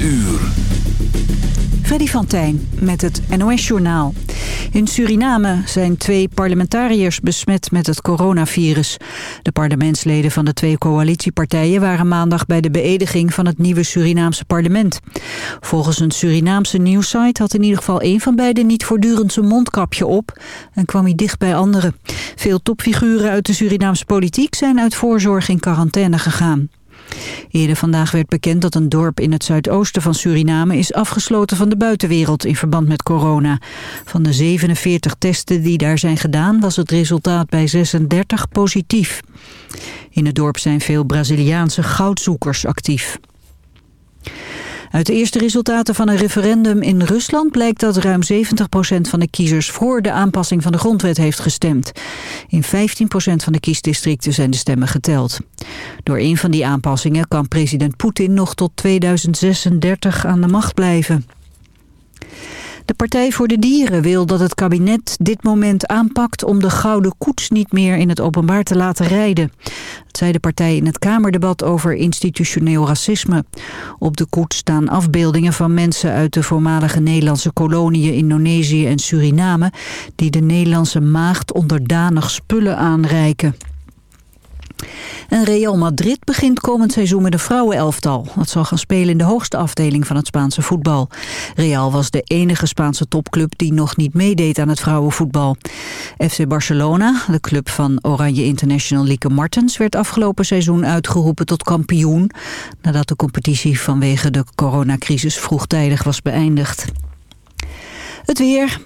uur. Freddy van Tijn met het NOS-journaal. In Suriname zijn twee parlementariërs besmet met het coronavirus. De parlementsleden van de twee coalitiepartijen waren maandag bij de beëdiging van het nieuwe Surinaamse parlement. Volgens een Surinaamse nieuwsite had in ieder geval één van beiden niet voortdurend zijn mondkapje op en kwam hij dicht bij anderen. Veel topfiguren uit de Surinaamse politiek zijn uit voorzorg in quarantaine gegaan. Eerder vandaag werd bekend dat een dorp in het zuidoosten van Suriname is afgesloten van de buitenwereld in verband met corona. Van de 47 testen die daar zijn gedaan was het resultaat bij 36 positief. In het dorp zijn veel Braziliaanse goudzoekers actief. Uit de eerste resultaten van een referendum in Rusland blijkt dat ruim 70% van de kiezers voor de aanpassing van de grondwet heeft gestemd. In 15% van de kiesdistricten zijn de stemmen geteld. Door een van die aanpassingen kan president Poetin nog tot 2036 aan de macht blijven. De Partij voor de Dieren wil dat het kabinet dit moment aanpakt om de gouden koets niet meer in het openbaar te laten rijden. Dat zei de partij in het Kamerdebat over institutioneel racisme. Op de koets staan afbeeldingen van mensen uit de voormalige Nederlandse koloniën Indonesië en Suriname die de Nederlandse maagd onderdanig spullen aanreiken. En Real Madrid begint komend seizoen met een vrouwenelftal. Dat zal gaan spelen in de hoogste afdeling van het Spaanse voetbal. Real was de enige Spaanse topclub die nog niet meedeed aan het vrouwenvoetbal. FC Barcelona, de club van Oranje International Lieke Martens... werd afgelopen seizoen uitgeroepen tot kampioen... nadat de competitie vanwege de coronacrisis vroegtijdig was beëindigd. Het weer,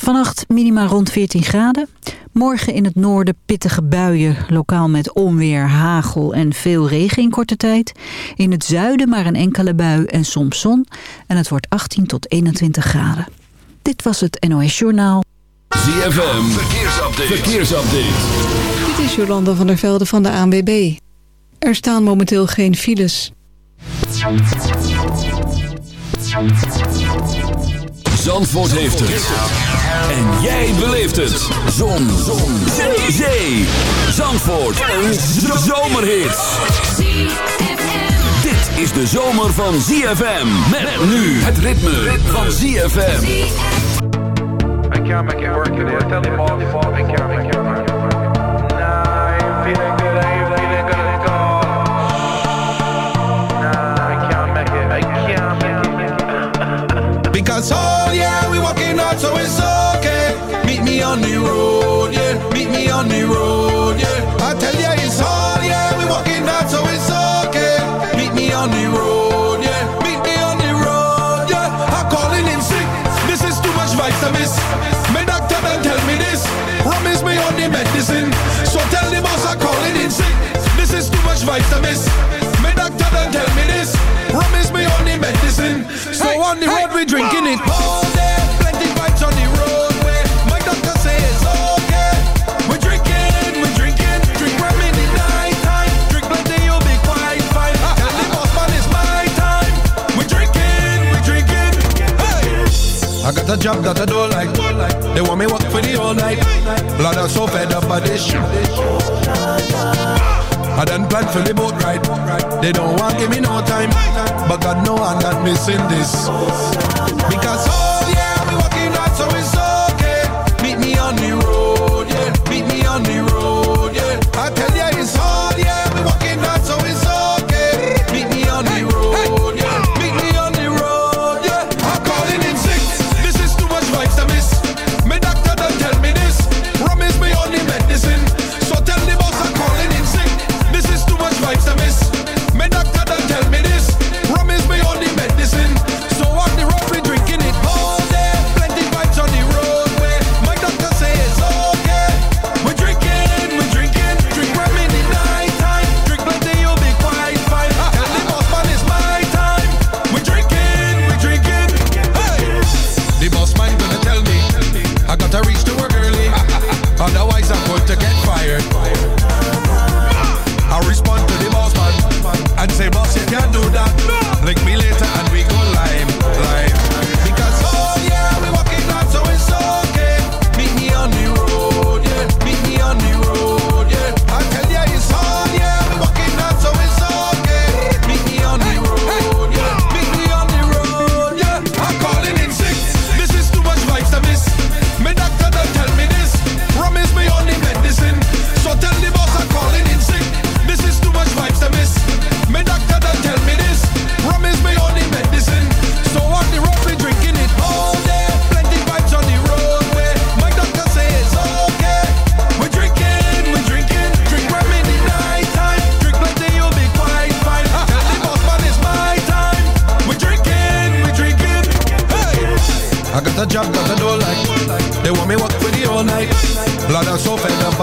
Vannacht minima rond 14 graden. Morgen in het noorden pittige buien, lokaal met onweer, hagel en veel regen in korte tijd. In het zuiden maar een enkele bui en soms zon. En het wordt 18 tot 21 graden. Dit was het NOS Journaal. ZFM, verkeersupdate. verkeersupdate. Dit is Jolanda van der Velde van de ANWB. Er staan momenteel geen files. Zandvoort heeft het. En jij beleeft het. Zon. Zon. Zee. Zee. Zandvoort. Een zomerhit. Dit is de zomer van ZFM. Met nu het ritme van ZFM. I can't make it work today. Tell all I can't make it work. Nah, I ain't feeling good. I ain't feeling good at all. Nah, I can't make it. I can't make it. Because oh vitamins. My doctor done tell me this. Promise me on the medicine. So on the road we drinking it all day. Plenty vibes on the roadway. My doctor say it's okay. We're drinking, we're drinking. Drink rum in the night time. Drink plenty, you'll be quite fine. Tell the boss man it's my time. We're drinking, we're drinking. Hey. I got a job that I don't like. They want me work for the all night. Blood, I'm so fed up by this shit. I done planned for the boat ride. They don't want give me no time, but God know I'm not missing this. Because oh yeah, we working hard, so it's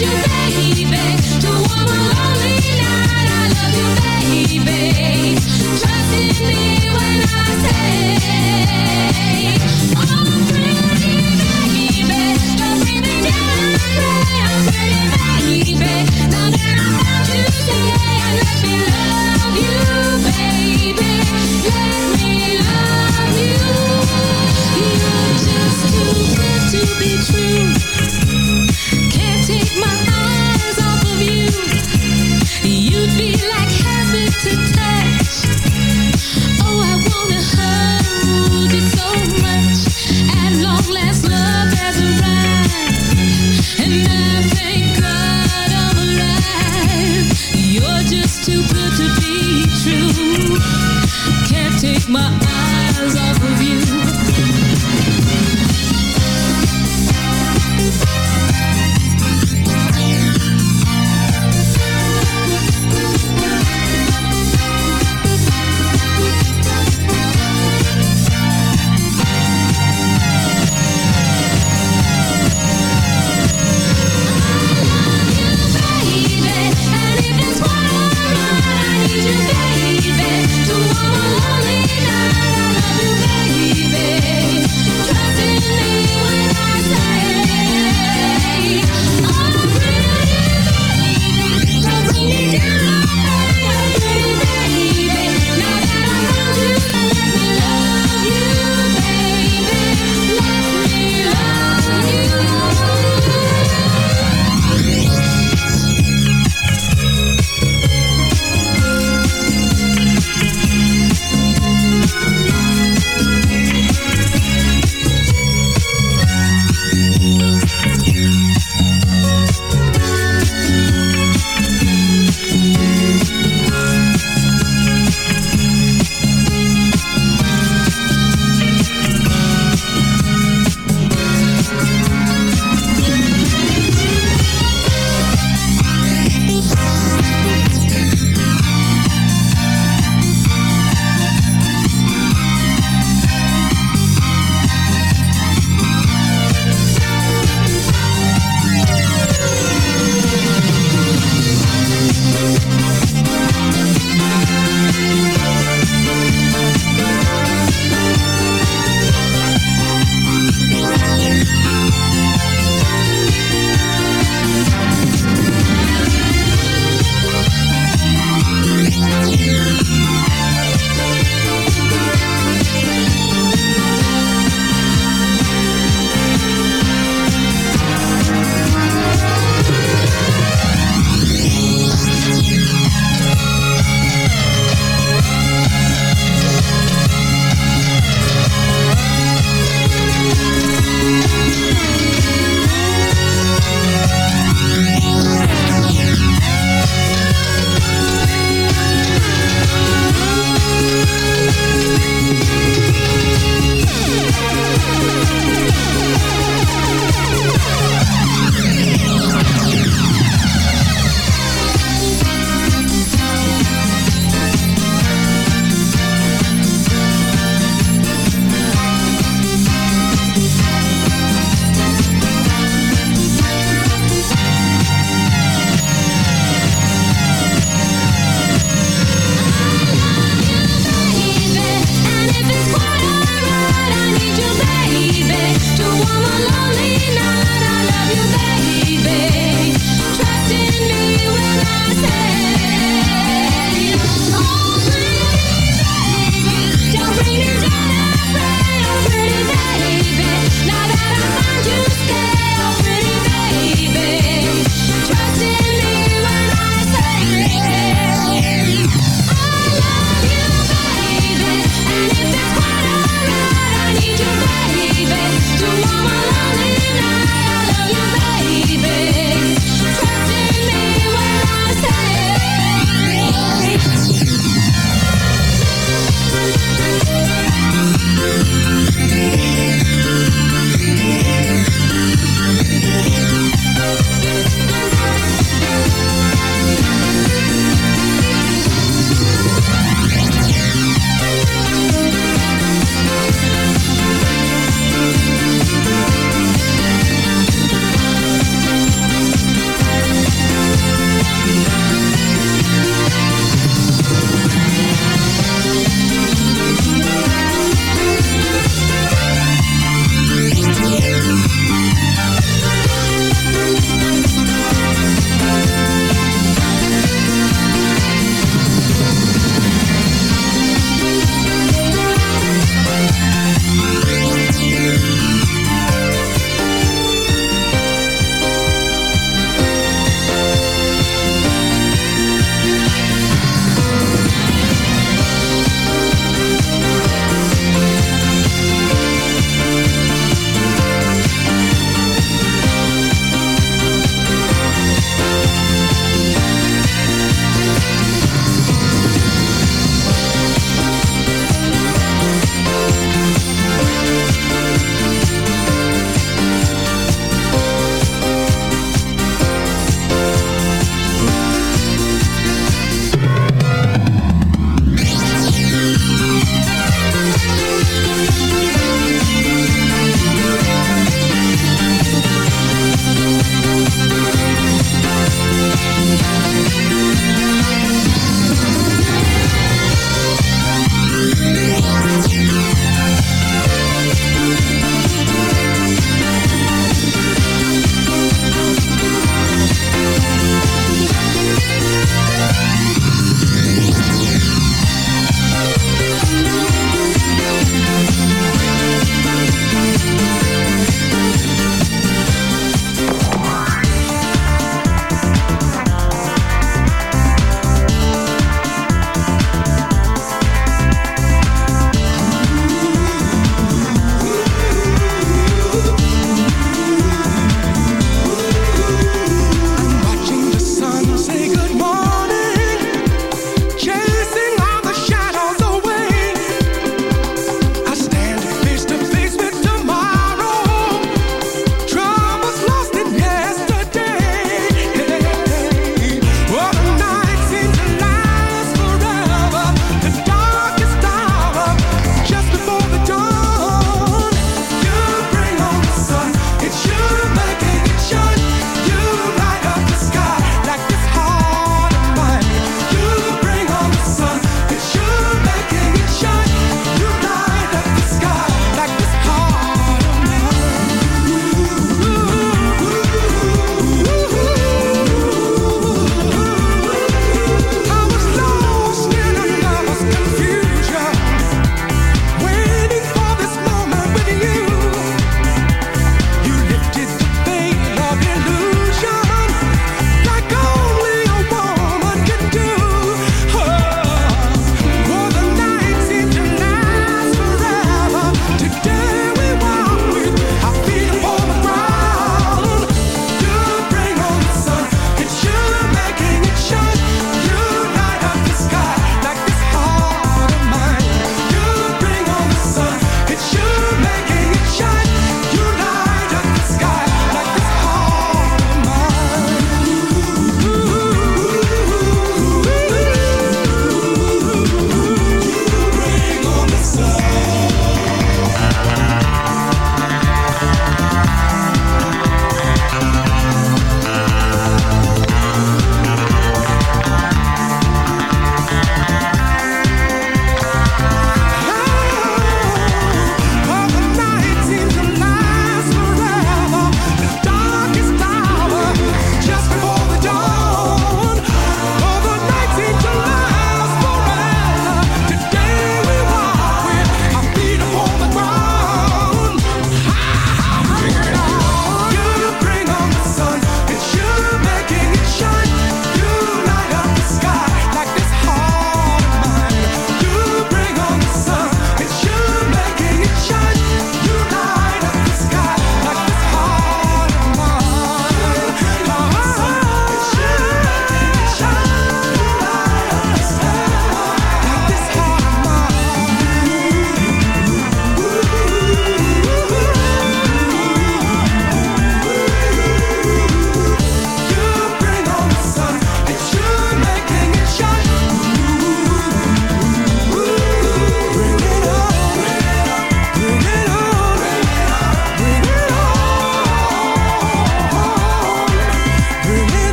need you, baby, to woman.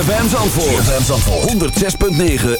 ZFM. Zandvoort. ZFM Zandvoort. 106.9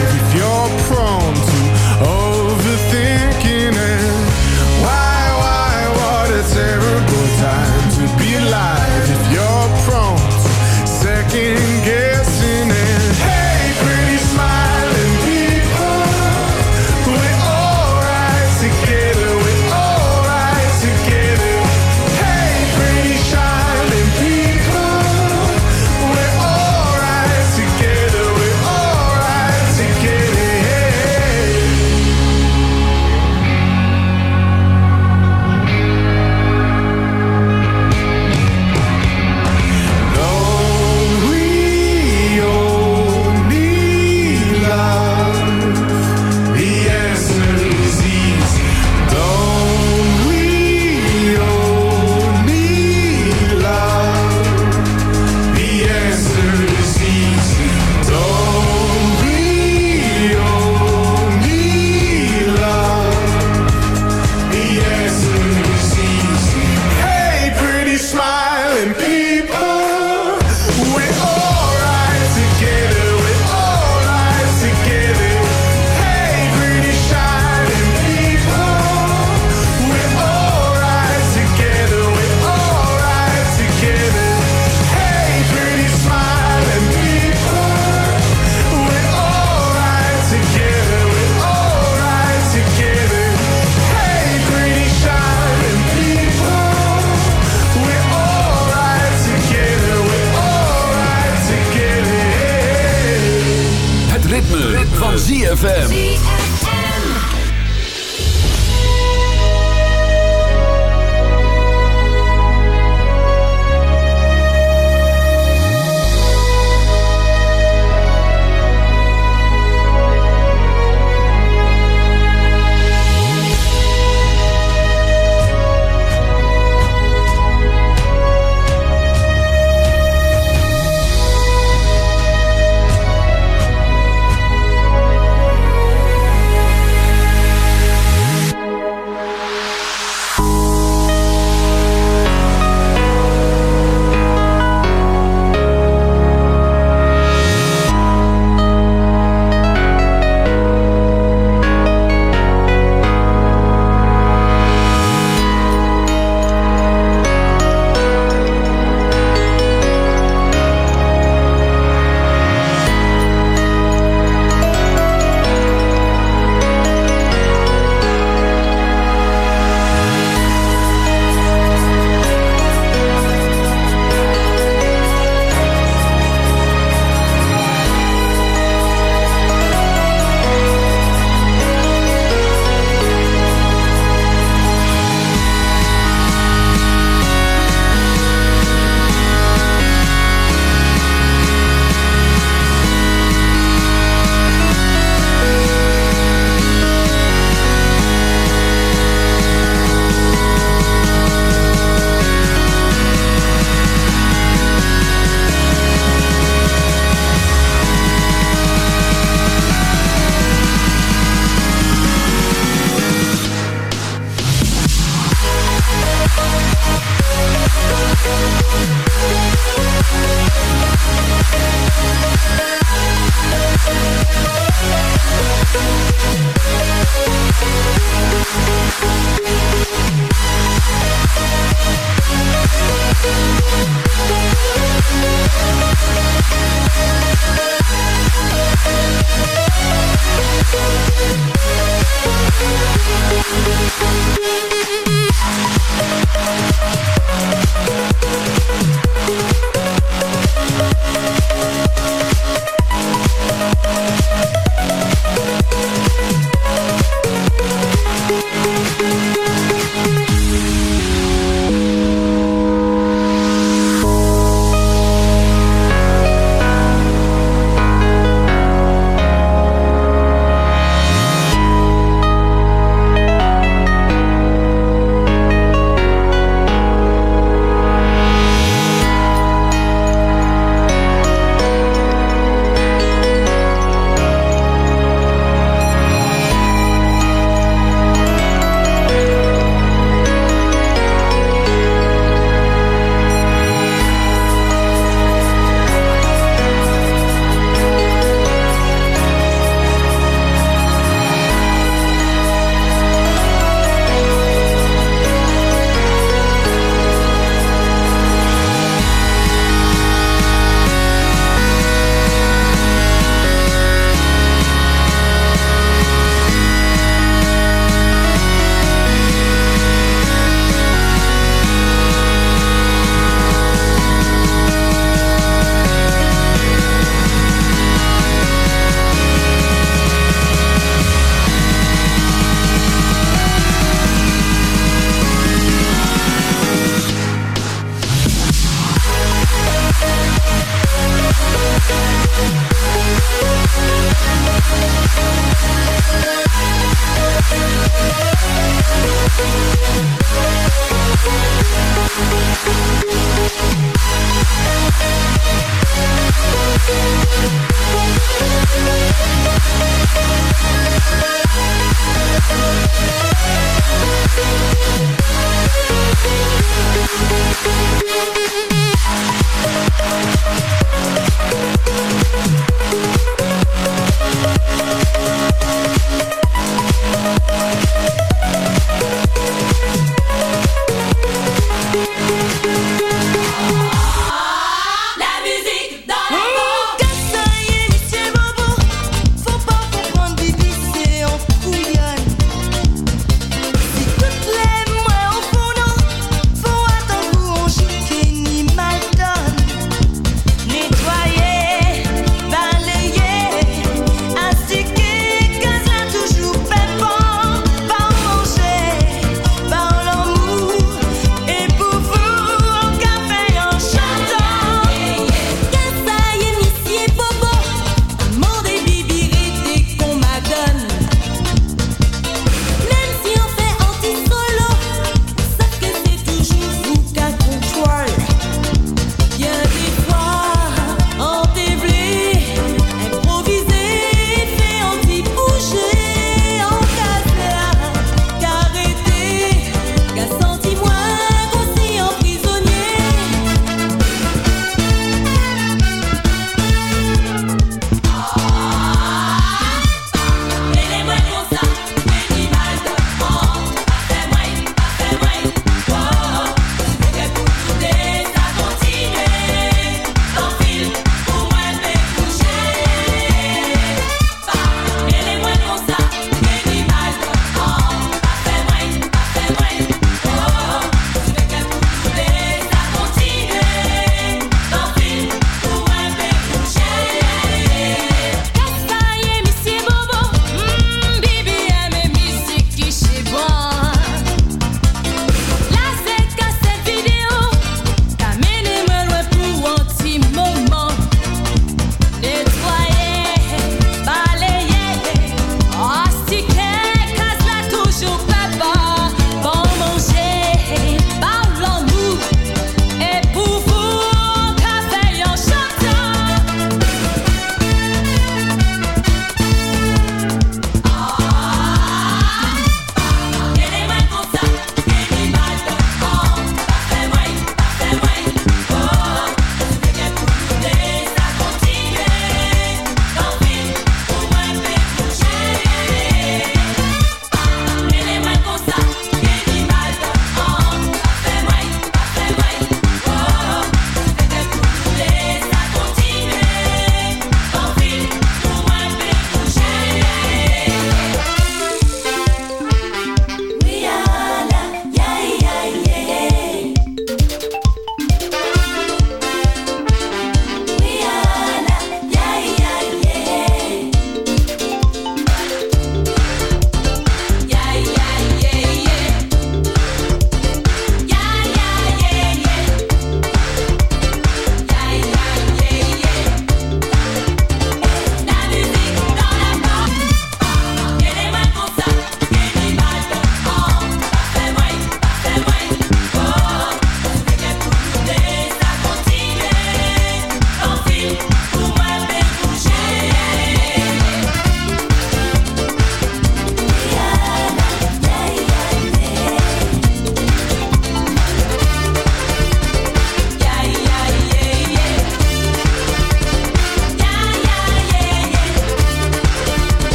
nothing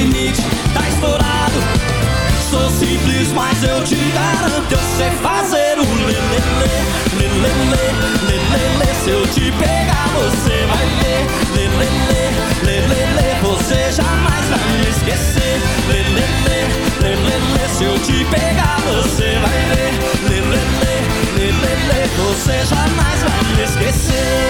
limite tá estourado. Sou simples, mas eu te garanto Eu sei fazer o lelele, lelele, lelele Se eu te pegar você vai ver. Lelele, lelele, você jamais vai me esquecer. Lelele, lelele, se eu te pegar você vai ver. Lelele, lelele, você jamais vai me esquecer.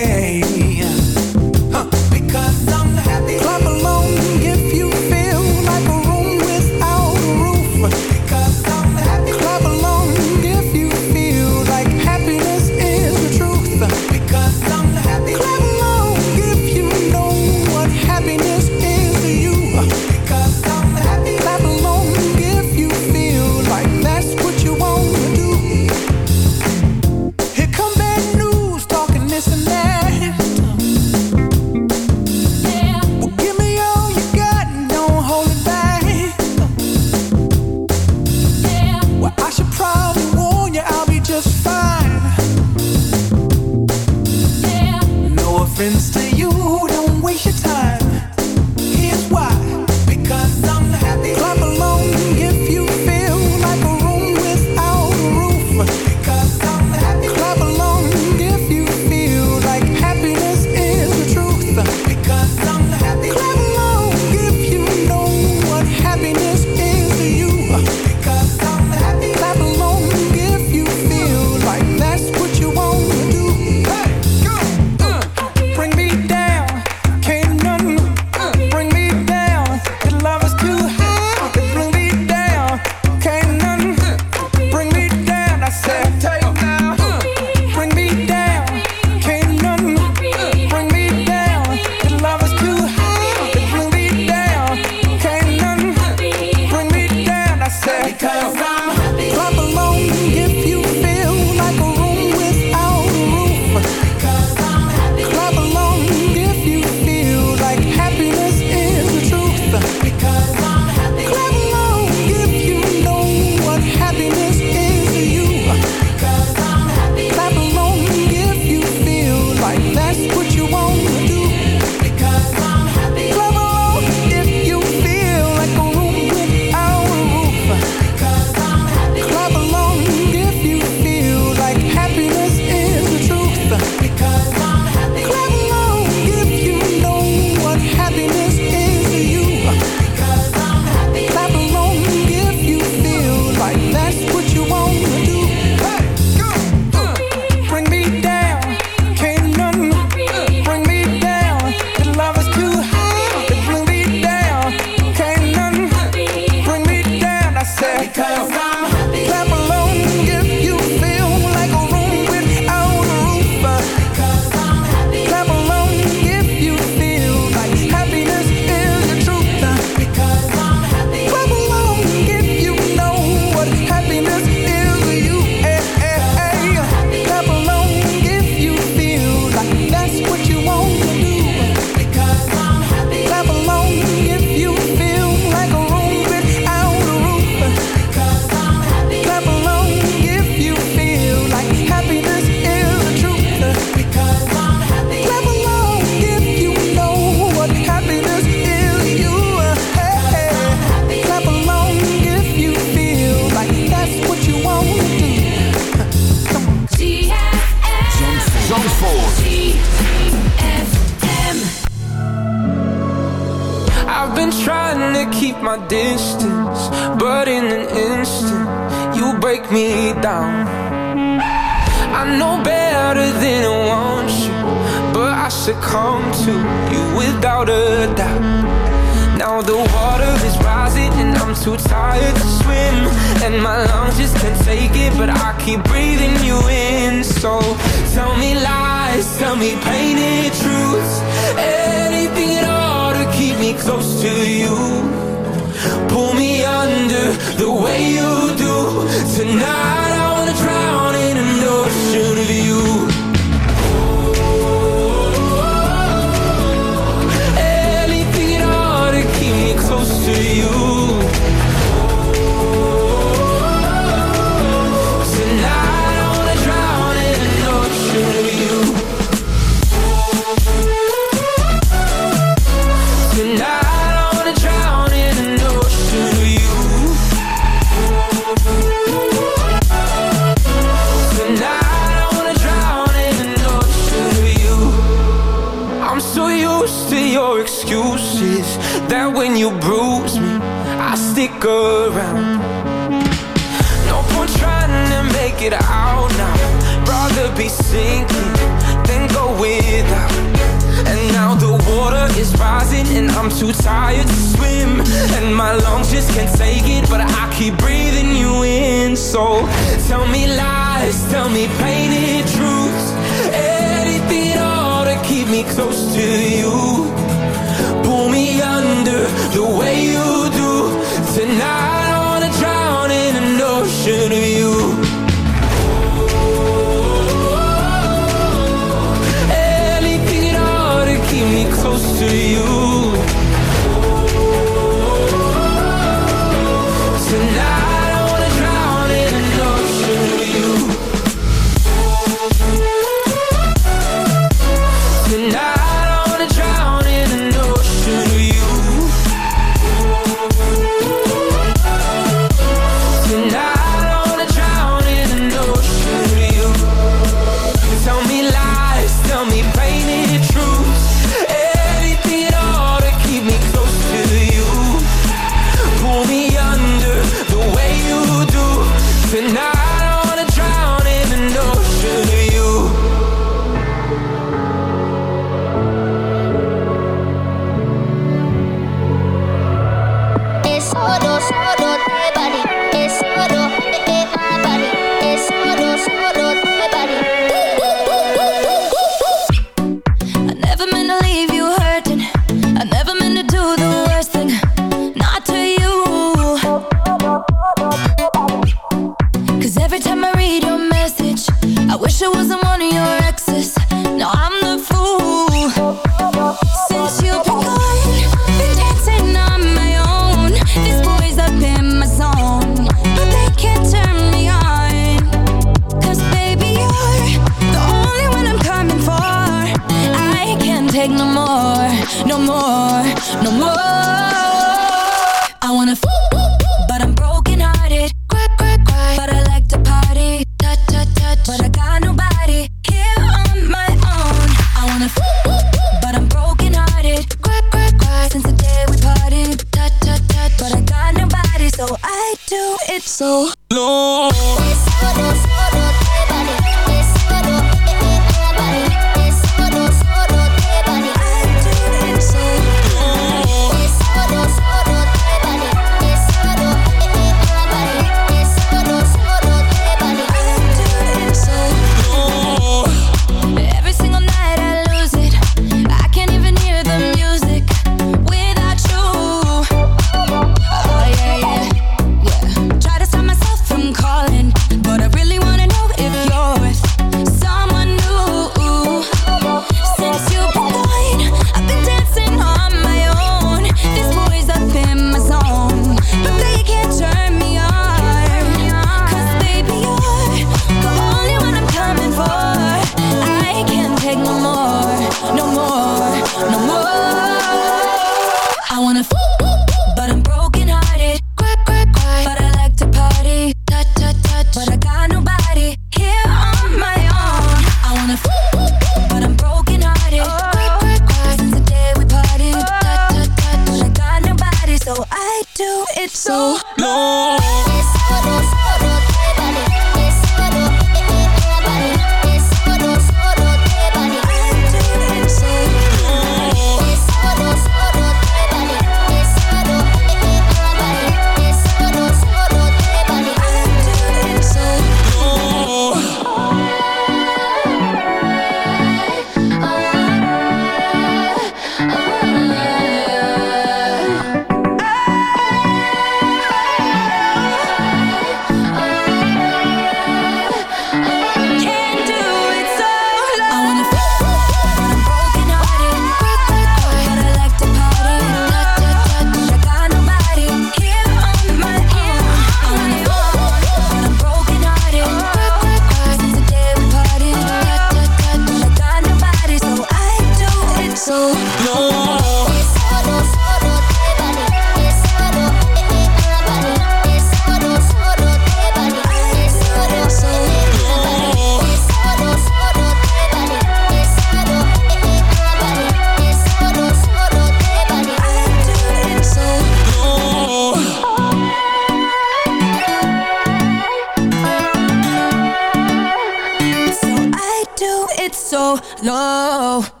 So low.